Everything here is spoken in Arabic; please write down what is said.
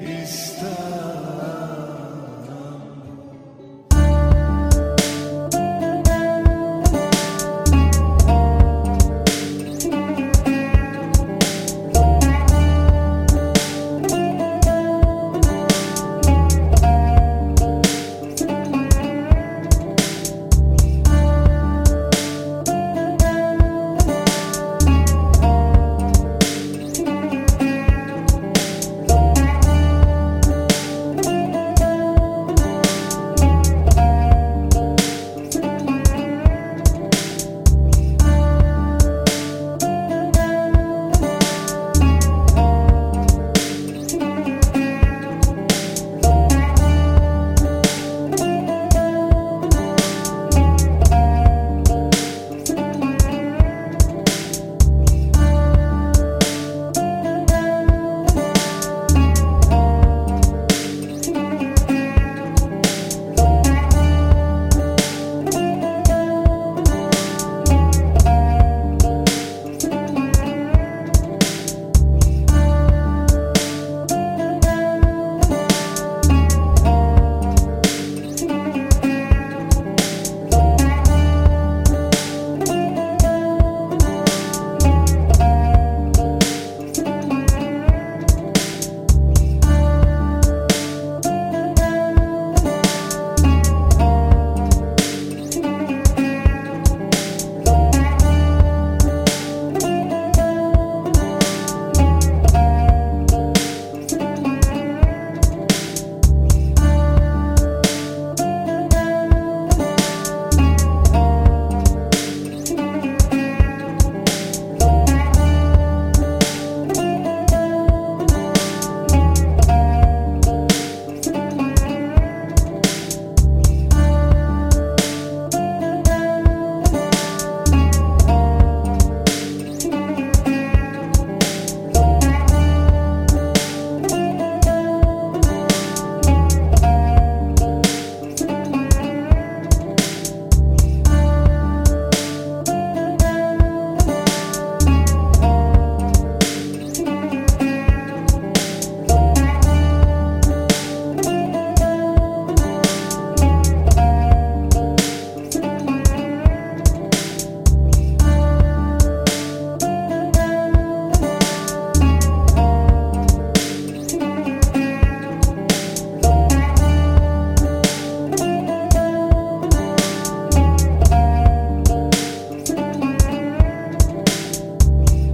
استعان